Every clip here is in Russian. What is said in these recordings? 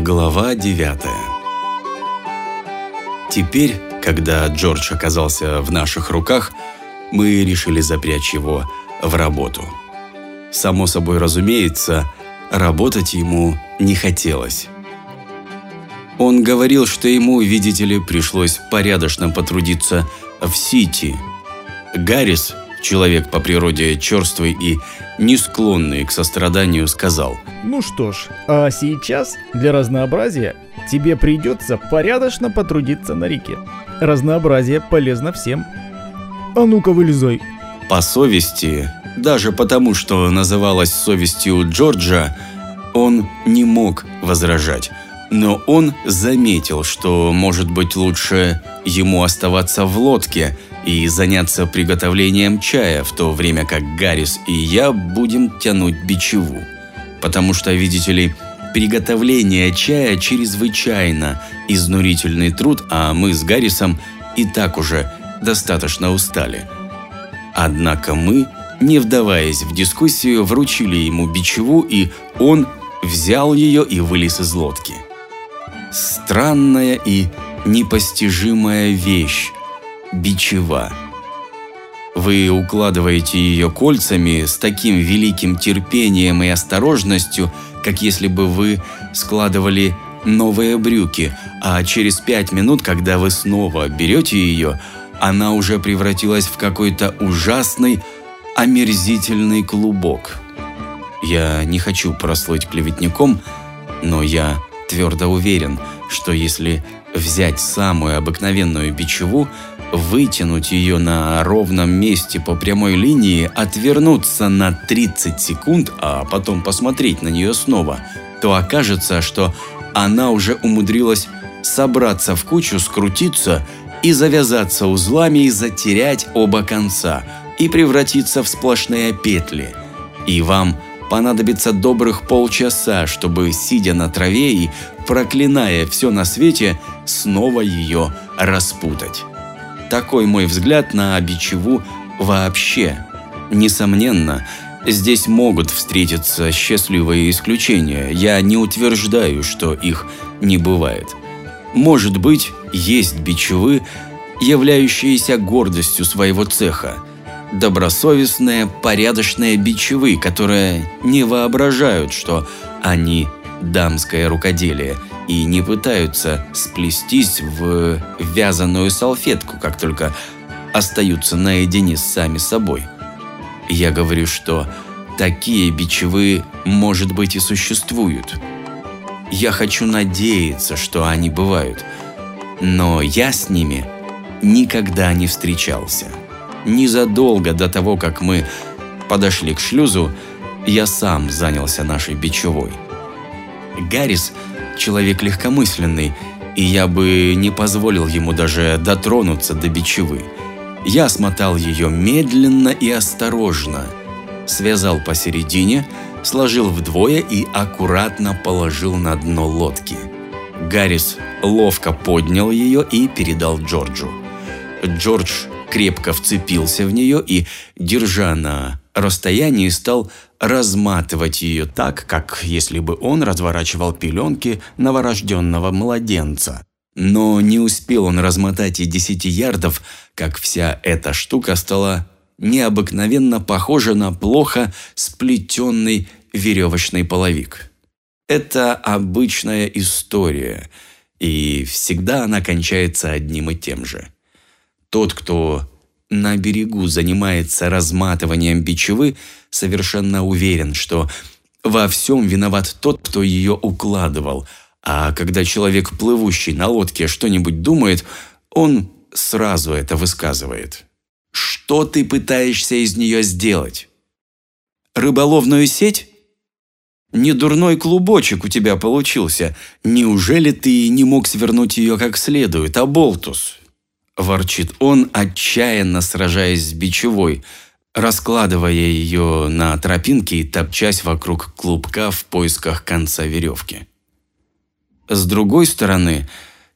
Глава 9 Теперь, когда Джордж оказался в наших руках, мы решили запрячь его в работу. Само собой разумеется, работать ему не хотелось. Он говорил, что ему, видите ли, пришлось порядочно потрудиться в Сити. Гаррис, человек по природе черствый и не склонный к состраданию, сказал Ну что ж, а сейчас для разнообразия тебе придется порядочно потрудиться на реке. Разнообразие полезно всем. А ну-ка вылезай. По совести, даже потому, что называлось совестью Джорджа, он не мог возражать. Но он заметил, что, может быть, лучше ему оставаться в лодке и заняться приготовлением чая, в то время как Гаррис и я будем тянуть бичеву. Потому что, видите ли, приготовление чая чрезвычайно изнурительный труд, а мы с Гаррисом и так уже достаточно устали. Однако мы, не вдаваясь в дискуссию, вручили ему бичеву, и он взял ее и вылез из лодки. Странная и непостижимая вещь – бичева. Вы укладываете ее кольцами с таким великим терпением и осторожностью, как если бы вы складывали новые брюки, а через пять минут, когда вы снова берете ее, она уже превратилась в какой-то ужасный, омерзительный клубок. Я не хочу прослыть клеветником, но я твердо уверен, что если взять самую обыкновенную бичеву, вытянуть ее на ровном месте по прямой линии, отвернуться на 30 секунд, а потом посмотреть на нее снова, то окажется, что она уже умудрилась собраться в кучу, скрутиться и завязаться узлами и затерять оба конца, и превратиться в сплошные петли. И вам понадобится добрых полчаса, чтобы, сидя на траве и проклиная все на свете, снова ее распутать. Такой мой взгляд на бичеву вообще. Несомненно, здесь могут встретиться счастливые исключения. Я не утверждаю, что их не бывает. Может быть, есть бичевы, являющиеся гордостью своего цеха. Добросовестные, порядочные бичевы, которые не воображают, что они дамское рукоделие и не пытаются сплестись в вязаную салфетку, как только остаются наедине с сами собой. Я говорю, что такие бичевы, может быть, и существуют. Я хочу надеяться, что они бывают, но я с ними никогда не встречался. Незадолго до того, как мы подошли к шлюзу, я сам занялся нашей бичевой – Гаррис – человек легкомысленный, и я бы не позволил ему даже дотронуться до бичевы. Я смотал ее медленно и осторожно, связал посередине, сложил вдвое и аккуратно положил на дно лодки. Гаррис ловко поднял ее и передал Джорджу. Джордж крепко вцепился в нее и, держа на расстоянии, стал разматывать ее так, как если бы он разворачивал пеленки новорожденного младенца. Но не успел он размотать и десяти ярдов, как вся эта штука стала необыкновенно похожа на плохо сплетенный веревочный половик. Это обычная история, и всегда она кончается одним и тем же. Тот, кто на берегу занимается разматыванием бичевы, совершенно уверен, что во всем виноват тот, кто ее укладывал. А когда человек, плывущий на лодке, что-нибудь думает, он сразу это высказывает. Что ты пытаешься из нее сделать? Рыболовную сеть? Недурной клубочек у тебя получился. Неужели ты не мог свернуть ее как следует, а болтус? Ворчит он, отчаянно сражаясь с бичевой, раскладывая ее на тропинке и топчась вокруг клубка в поисках конца веревки. С другой стороны,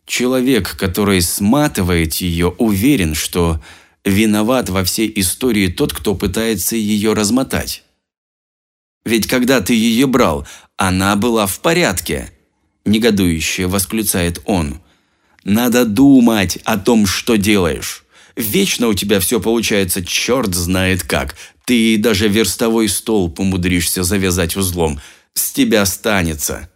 человек, который сматывает ее, уверен, что виноват во всей истории тот, кто пытается ее размотать. Ведь когда ты ее брал, она была в порядке. – негодующе восклицает он. «Надо думать о том, что делаешь. Вечно у тебя все получается черт знает как. Ты даже верстовой столб умудришься завязать узлом. С тебя останется.